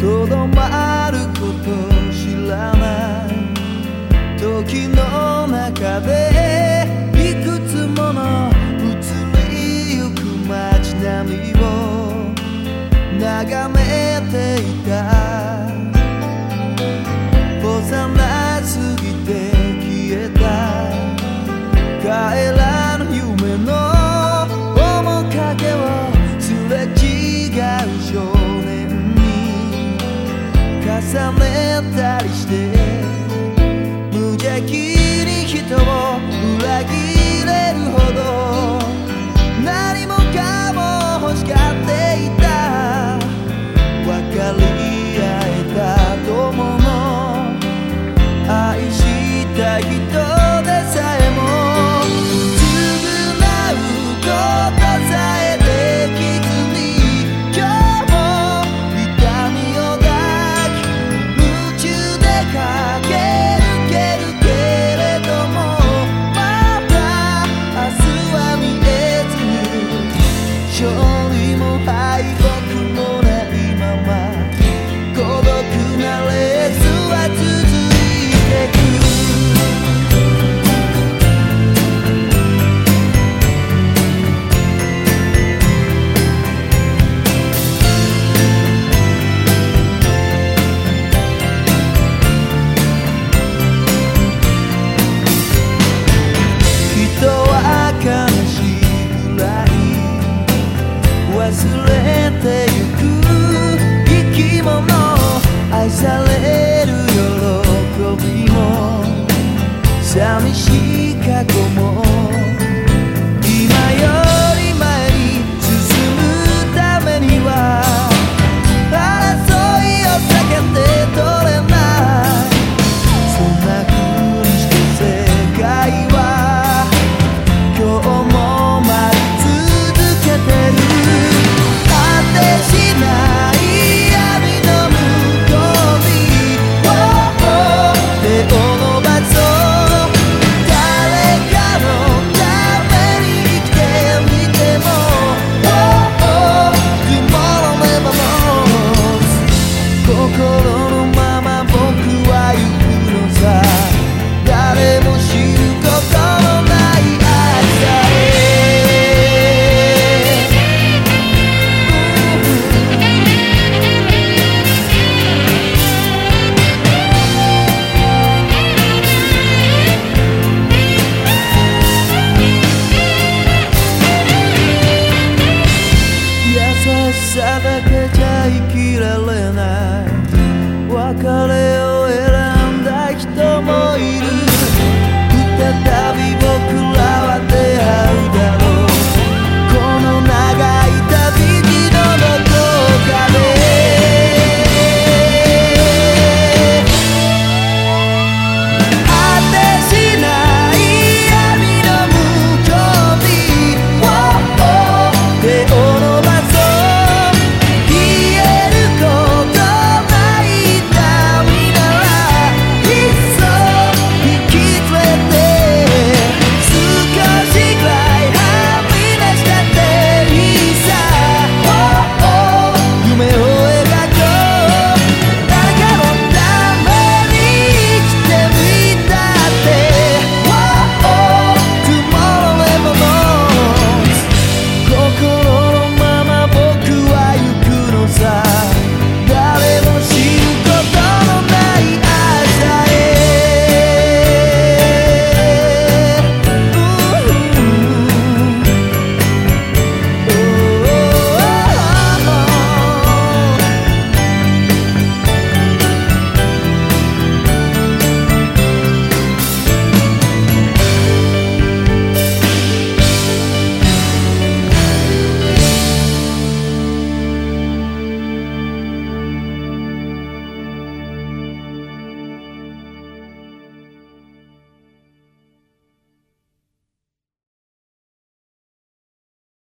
とどまること知らない時の中でさめたりして無邪気に人を裏切れるほど何もかも欲しがっていた分かり合えた友も愛した人这个